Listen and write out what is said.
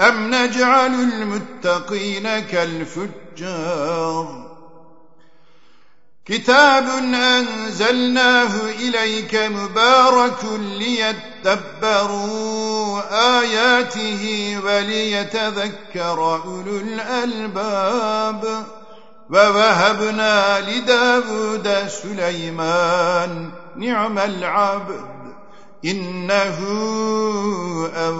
أم نجعل المتقين كالفجار كتاب أنزلناه إليك مبارك ليتدبروا آياته وليتذكر أولو الألباب ووهبنا لداود سليمان نعم العبد إنه أواب